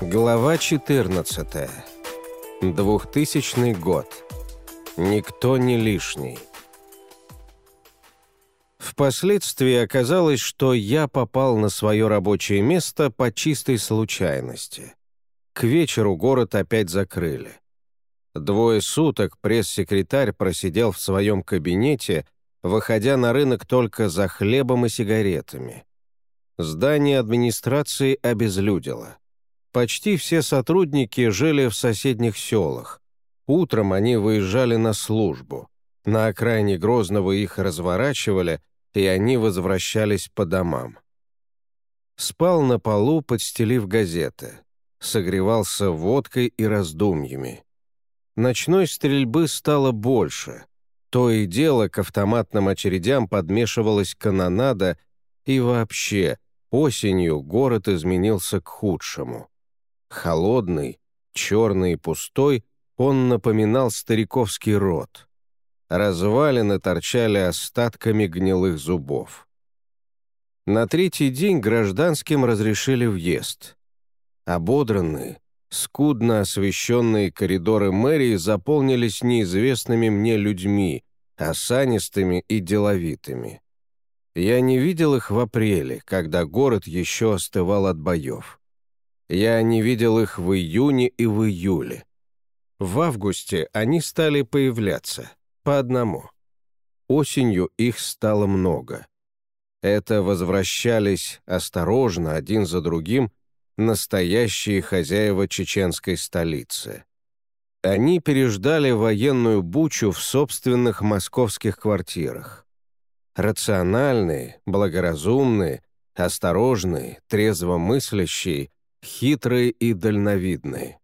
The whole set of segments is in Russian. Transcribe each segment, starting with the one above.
Глава 14. 2000 год. Никто не лишний. Впоследствии оказалось, что я попал на свое рабочее место по чистой случайности. К вечеру город опять закрыли. Двое суток пресс-секретарь просидел в своем кабинете, выходя на рынок только за хлебом и сигаретами. Здание администрации обезлюдило. Почти все сотрудники жили в соседних селах. Утром они выезжали на службу. На окраине Грозного их разворачивали, и они возвращались по домам. Спал на полу, подстелив газеты. Согревался водкой и раздумьями. Ночной стрельбы стало больше. То и дело к автоматным очередям подмешивалась канонада, и вообще, осенью город изменился к худшему. Холодный, черный и пустой, он напоминал стариковский рот. Развалины торчали остатками гнилых зубов. На третий день гражданским разрешили въезд. Ободранные, скудно освещенные коридоры мэрии заполнились неизвестными мне людьми, осанистыми и деловитыми. Я не видел их в апреле, когда город еще остывал от боев. Я не видел их в июне и в июле. В августе они стали появляться, по одному. Осенью их стало много. Это возвращались осторожно, один за другим, настоящие хозяева чеченской столицы. Они переждали военную бучу в собственных московских квартирах. Рациональные, благоразумные, осторожные, трезво мыслящие, хитрые и дальновидные.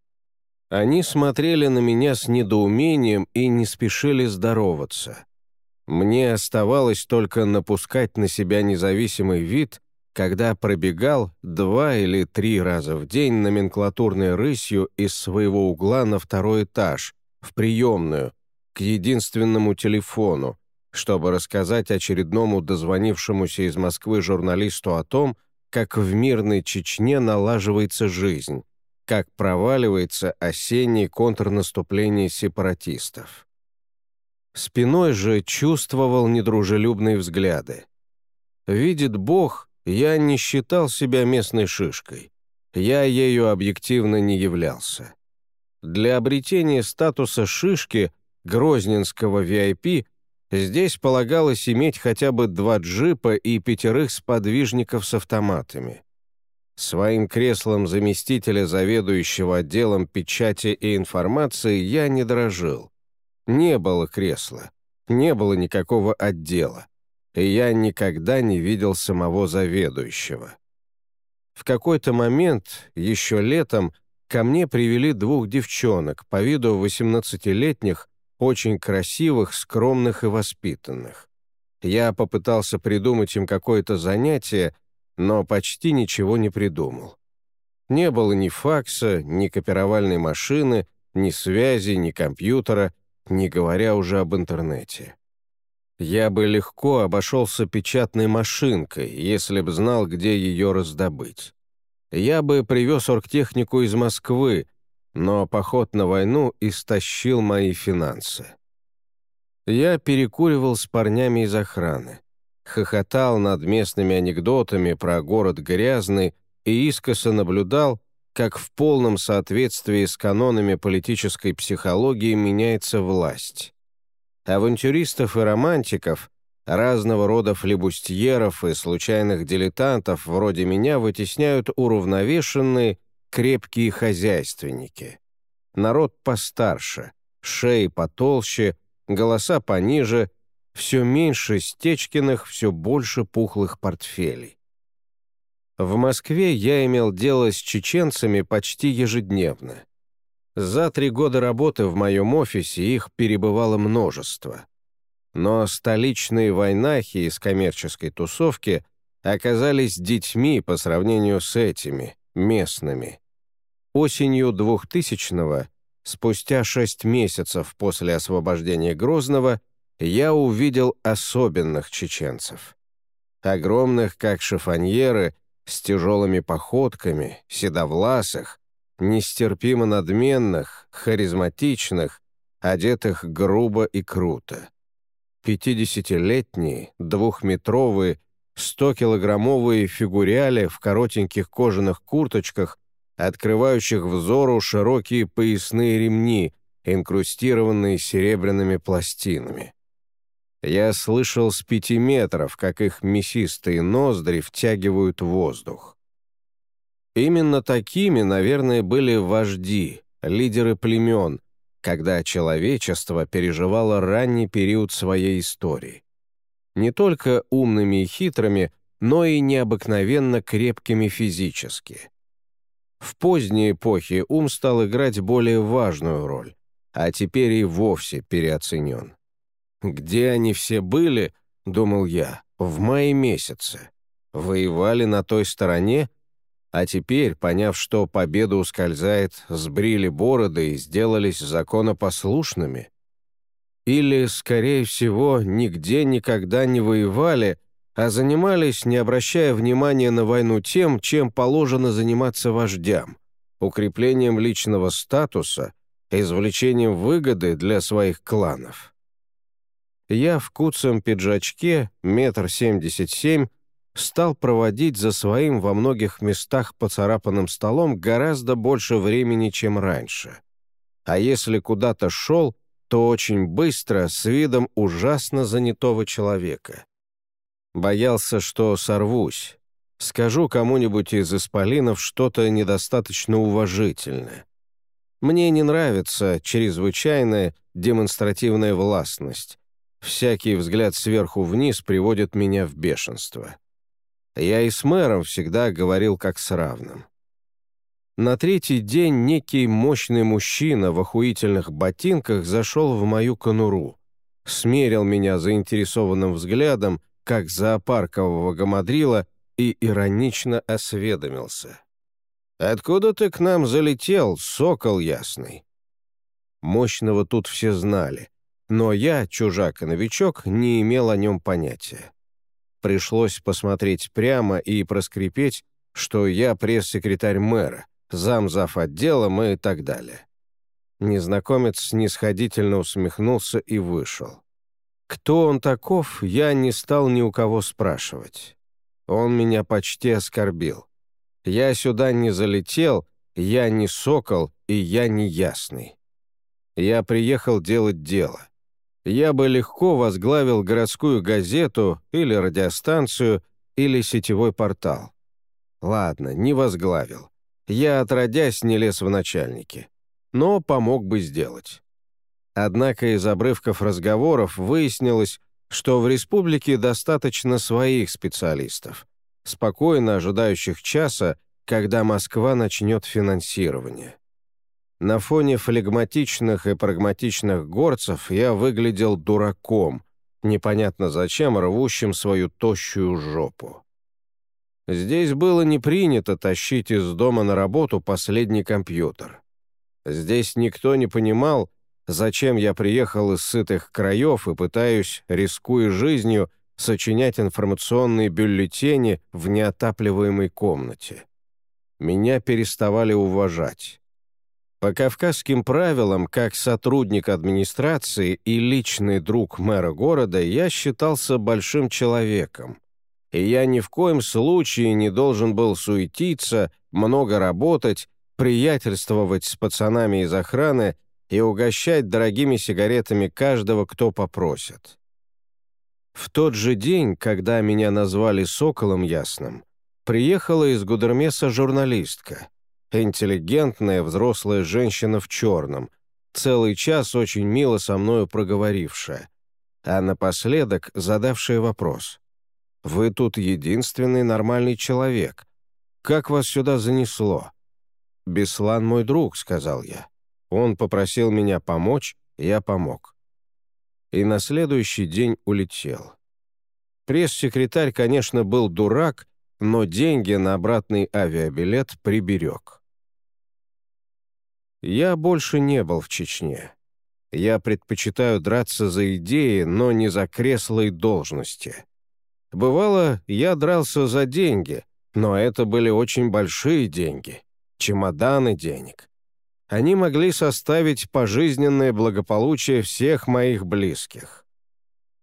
Они смотрели на меня с недоумением и не спешили здороваться. Мне оставалось только напускать на себя независимый вид, когда пробегал два или три раза в день номенклатурной рысью из своего угла на второй этаж, в приемную, к единственному телефону, чтобы рассказать очередному дозвонившемуся из Москвы журналисту о том, как в мирной Чечне налаживается жизнь, как проваливается осеннее контрнаступление сепаратистов. Спиной же чувствовал недружелюбные взгляды. Видит Бог, я не считал себя местной шишкой. Я ею объективно не являлся. Для обретения статуса шишки грозненского VIP Здесь полагалось иметь хотя бы два джипа и пятерых сподвижников с автоматами. Своим креслом заместителя заведующего отделом печати и информации я не дорожил. Не было кресла, не было никакого отдела, и я никогда не видел самого заведующего. В какой-то момент, еще летом, ко мне привели двух девчонок, по виду 18-летних, очень красивых, скромных и воспитанных. Я попытался придумать им какое-то занятие, но почти ничего не придумал. Не было ни факса, ни копировальной машины, ни связи, ни компьютера, не говоря уже об интернете. Я бы легко обошелся печатной машинкой, если б знал, где ее раздобыть. Я бы привез оргтехнику из Москвы, но поход на войну истощил мои финансы. Я перекуривал с парнями из охраны, хохотал над местными анекдотами про город грязный и искоса наблюдал, как в полном соответствии с канонами политической психологии меняется власть. Авантюристов и романтиков, разного рода флебустьеров и случайных дилетантов вроде меня вытесняют уравновешенные, крепкие хозяйственники. Народ постарше, шеи потолще, голоса пониже, все меньше Стечкиных, все больше пухлых портфелей. В Москве я имел дело с чеченцами почти ежедневно. За три года работы в моем офисе их перебывало множество. Но столичные войнахи из коммерческой тусовки оказались детьми по сравнению с этими, местными. Осенью 2000-го, спустя шесть месяцев после освобождения Грозного, я увидел особенных чеченцев. Огромных, как шифоньеры, с тяжелыми походками, седовласых, нестерпимо надменных, харизматичных, одетых грубо и круто. Пятидесятилетние, двухметровые, стокилограммовые фигуряли в коротеньких кожаных курточках, открывающих взору широкие поясные ремни, инкрустированные серебряными пластинами. Я слышал с пяти метров, как их мясистые ноздри втягивают воздух. Именно такими, наверное, были вожди, лидеры племен, когда человечество переживало ранний период своей истории. Не только умными и хитрыми, но и необыкновенно крепкими физически. В поздней эпохе ум стал играть более важную роль, а теперь и вовсе переоценен. Где они все были, думал я, в мае месяце? Воевали на той стороне? А теперь, поняв, что победа ускользает, сбрили бороды и сделались законопослушными? Или, скорее всего, нигде никогда не воевали, а занимались, не обращая внимания на войну тем, чем положено заниматься вождям, укреплением личного статуса – извлечением выгоды для своих кланов. Я в куцем пиджачке, метр семьдесят семь, стал проводить за своим во многих местах поцарапанным столом гораздо больше времени, чем раньше. А если куда-то шел, то очень быстро, с видом ужасно занятого человека. Боялся, что сорвусь. Скажу кому-нибудь из исполинов что-то недостаточно уважительное. Мне не нравится чрезвычайная демонстративная властность. Всякий взгляд сверху вниз приводит меня в бешенство. Я и с мэром всегда говорил как с равным. На третий день некий мощный мужчина в охуительных ботинках зашел в мою конуру, смерил меня заинтересованным взглядом, как зоопаркового гамадрила, и иронично осведомился. «Откуда ты к нам залетел, сокол ясный?» Мощного тут все знали, но я, чужак и новичок, не имел о нем понятия. Пришлось посмотреть прямо и проскрипеть, что я пресс-секретарь мэра, замзав отделом и так далее. Незнакомец снисходительно усмехнулся и вышел. Кто он таков, я не стал ни у кого спрашивать. Он меня почти оскорбил. Я сюда не залетел, я не сокол и я не ясный. Я приехал делать дело. Я бы легко возглавил городскую газету или радиостанцию или сетевой портал. Ладно, не возглавил. Я, отродясь, не лез в начальники. Но помог бы сделать. Однако из обрывков разговоров выяснилось, что в республике достаточно своих специалистов, спокойно ожидающих часа, когда Москва начнет финансирование. На фоне флегматичных и прагматичных горцев я выглядел дураком, непонятно зачем рвущим свою тощую жопу. Здесь было не принято тащить из дома на работу последний компьютер. Здесь никто не понимал, зачем я приехал из сытых краев и пытаюсь, рискуя жизнью, сочинять информационные бюллетени в неотапливаемой комнате. Меня переставали уважать. По кавказским правилам, как сотрудник администрации и личный друг мэра города, я считался большим человеком. И я ни в коем случае не должен был суетиться, много работать, приятельствовать с пацанами из охраны и угощать дорогими сигаретами каждого, кто попросит. В тот же день, когда меня назвали «Соколом Ясным», приехала из Гудермеса журналистка, интеллигентная взрослая женщина в черном, целый час очень мило со мною проговорившая, а напоследок задавшая вопрос. «Вы тут единственный нормальный человек. Как вас сюда занесло?» «Беслан мой друг», — сказал я. Он попросил меня помочь, я помог. И на следующий день улетел. Пресс-секретарь, конечно, был дурак, но деньги на обратный авиабилет приберег. Я больше не был в Чечне. Я предпочитаю драться за идеи, но не за кресло и должности. Бывало, я дрался за деньги, но это были очень большие деньги. чемоданы денег. Они могли составить пожизненное благополучие всех моих близких.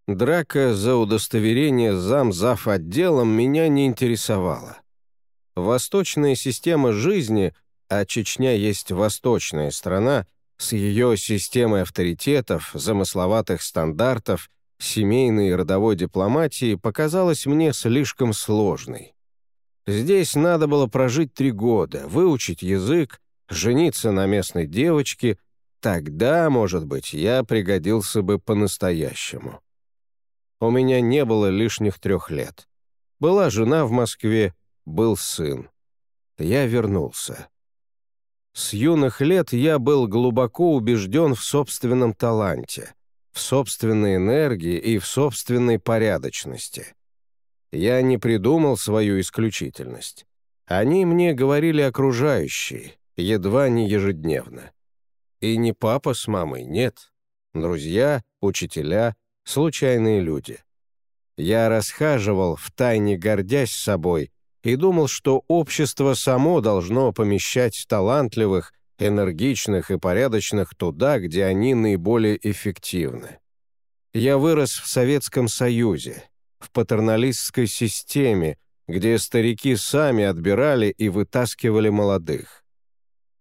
Драка за удостоверение зам-зав отделом меня не интересовала. Восточная система жизни, а Чечня есть восточная страна, с ее системой авторитетов, замысловатых стандартов, семейной и родовой дипломатии показалась мне слишком сложной. Здесь надо было прожить три года, выучить язык, жениться на местной девочке, тогда, может быть, я пригодился бы по-настоящему. У меня не было лишних трех лет. Была жена в Москве, был сын. Я вернулся. С юных лет я был глубоко убежден в собственном таланте, в собственной энергии и в собственной порядочности. Я не придумал свою исключительность. Они мне говорили окружающие, едва не ежедневно. И не папа с мамой, нет. Друзья, учителя, случайные люди. Я расхаживал, втайне гордясь собой, и думал, что общество само должно помещать талантливых, энергичных и порядочных туда, где они наиболее эффективны. Я вырос в Советском Союзе, в патерналистской системе, где старики сами отбирали и вытаскивали молодых.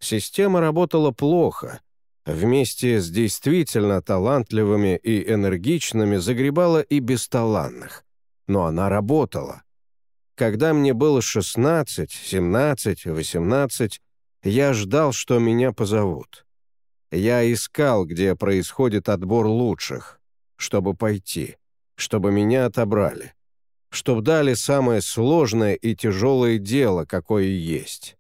Система работала плохо, вместе с действительно талантливыми и энергичными загребала и бесталанных. Но она работала. Когда мне было 16, 17, 18, я ждал, что меня позовут. Я искал, где происходит отбор лучших, чтобы пойти, чтобы меня отобрали, чтобы дали самое сложное и тяжелое дело, какое есть.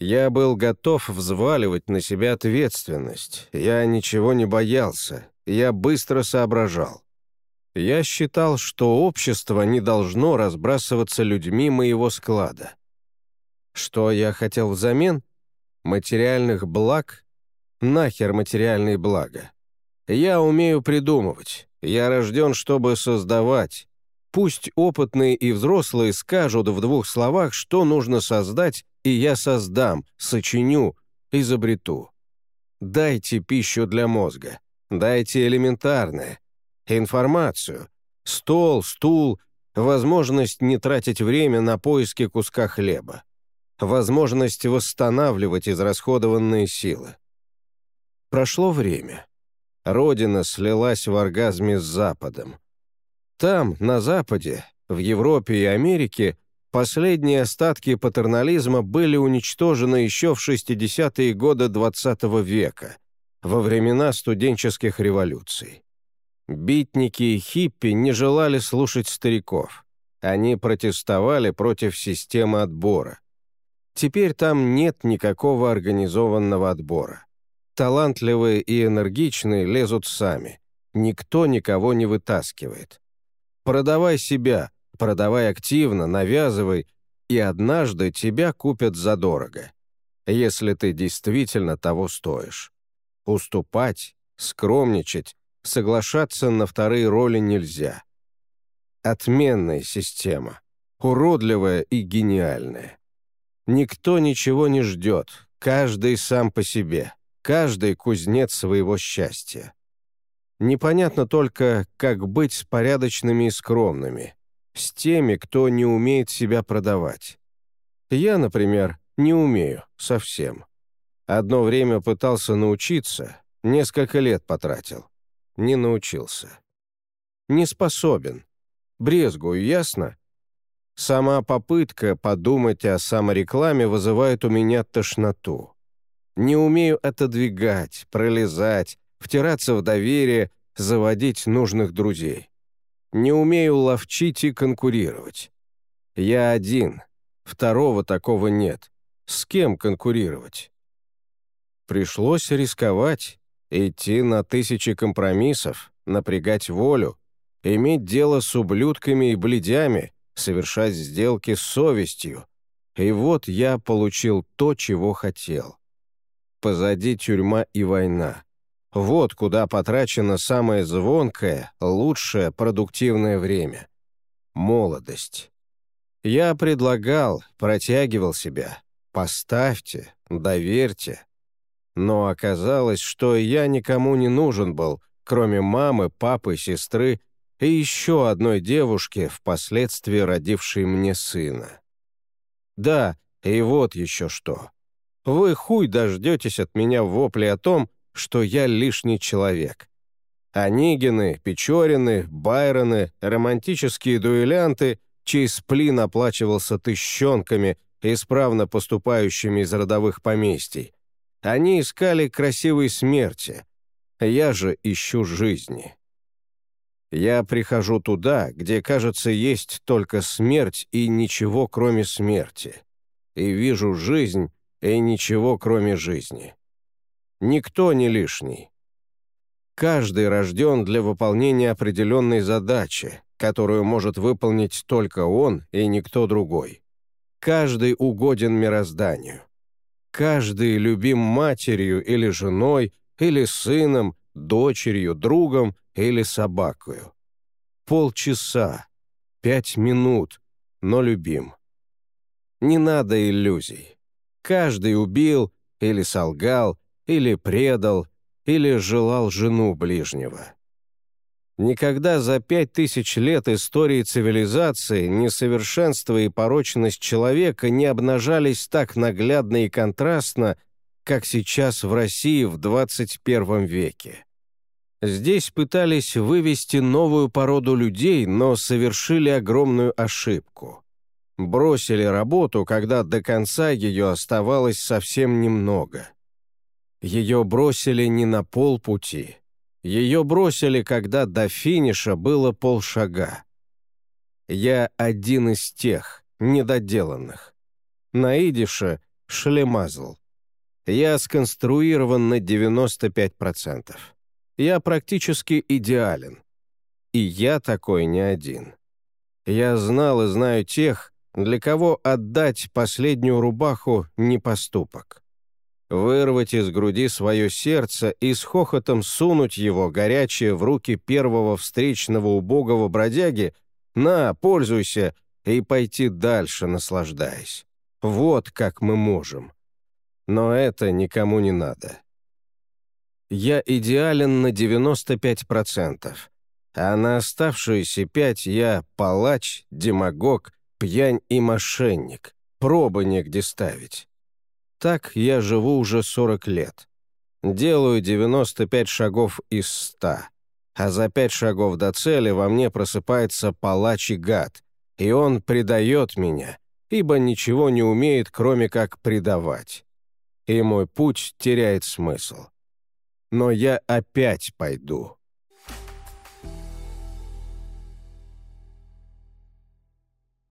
Я был готов взваливать на себя ответственность, я ничего не боялся, я быстро соображал. Я считал, что общество не должно разбрасываться людьми моего склада. Что я хотел взамен? Материальных благ? Нахер материальные блага. Я умею придумывать, я рожден, чтобы создавать, Пусть опытные и взрослые скажут в двух словах, что нужно создать, и я создам, сочиню, изобрету. Дайте пищу для мозга, дайте элементарное, информацию, стол, стул, возможность не тратить время на поиски куска хлеба, возможность восстанавливать израсходованные силы. Прошло время. Родина слилась в оргазме с Западом. Там, на Западе, в Европе и Америке, последние остатки патернализма были уничтожены еще в 60-е годы XX -го века, во времена студенческих революций. Битники и хиппи не желали слушать стариков. Они протестовали против системы отбора. Теперь там нет никакого организованного отбора. Талантливые и энергичные лезут сами. Никто никого не вытаскивает. Продавай себя, продавай активно, навязывай, и однажды тебя купят задорого, если ты действительно того стоишь. Уступать, скромничать, соглашаться на вторые роли нельзя. Отменная система, уродливая и гениальная. Никто ничего не ждет, каждый сам по себе, каждый кузнец своего счастья. Непонятно только, как быть с порядочными и скромными, с теми, кто не умеет себя продавать. Я, например, не умею совсем. Одно время пытался научиться, несколько лет потратил. Не научился. Не способен. Брезгую, ясно? Сама попытка подумать о саморекламе вызывает у меня тошноту. Не умею отодвигать, пролезать, втираться в доверие, заводить нужных друзей. Не умею ловчить и конкурировать. Я один, второго такого нет. С кем конкурировать? Пришлось рисковать, идти на тысячи компромиссов, напрягать волю, иметь дело с ублюдками и бледями, совершать сделки с совестью. И вот я получил то, чего хотел. Позади тюрьма и война. Вот куда потрачено самое звонкое, лучшее, продуктивное время. Молодость. Я предлагал, протягивал себя, поставьте, доверьте. Но оказалось, что я никому не нужен был, кроме мамы, папы, сестры и еще одной девушки, впоследствии родившей мне сына. Да, и вот еще что. Вы хуй дождетесь от меня в вопле о том, что я лишний человек. Онегины, Печорины, Байроны, романтические дуэлянты, чей сплин оплачивался тыщенками, исправно поступающими из родовых поместий. Они искали красивой смерти. Я же ищу жизни. Я прихожу туда, где, кажется, есть только смерть и ничего, кроме смерти. И вижу жизнь и ничего, кроме жизни. Никто не лишний. Каждый рожден для выполнения определенной задачи, которую может выполнить только он и никто другой. Каждый угоден мирозданию. Каждый любим матерью или женой, или сыном, дочерью, другом или собакою. Полчаса, пять минут, но любим. Не надо иллюзий. Каждый убил или солгал, или предал, или желал жену ближнего. Никогда за пять тысяч лет истории цивилизации несовершенство и порочность человека не обнажались так наглядно и контрастно, как сейчас в России в 21 веке. Здесь пытались вывести новую породу людей, но совершили огромную ошибку. Бросили работу, когда до конца ее оставалось совсем немного. Ее бросили не на полпути. Ее бросили, когда до финиша было полшага. Я один из тех, недоделанных. На идише — шлемазл. Я сконструирован на 95%. Я практически идеален. И я такой не один. Я знал и знаю тех, для кого отдать последнюю рубаху — не поступок. Вырвать из груди свое сердце и с хохотом сунуть его, горячее, в руки первого встречного убогого бродяги «На, пользуйся!» и пойти дальше, наслаждаясь. Вот как мы можем. Но это никому не надо. Я идеален на 95%, а на оставшиеся пять я палач, демагог, пьянь и мошенник. Пробы негде ставить. Так я живу уже 40 лет. Делаю 95 шагов из 100. А за пять шагов до цели во мне просыпается палач и гад, и он предает меня, ибо ничего не умеет, кроме как предавать. И мой путь теряет смысл но я опять пойду.